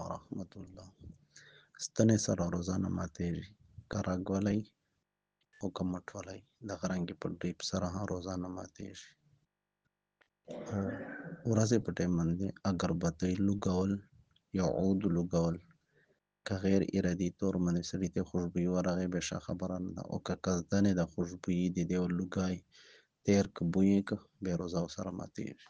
ورحمۃ اللہ ستنې سره روزانه ماتېږي که رګ ولئ او که مټ ولئ دغه رنګې په ډریپ سره هم روزانه ماتېږي او ورځې په ټایم باندې اګربتۍ لګول یا عود لګول که غیر ارادي طور باندې سړي ته خوشبويي ورغی بیا ښه خبره نه ده او که قصدن د خوشبويي د دې لګای تیر که بوی که بیا روزه ورسره ماتېږي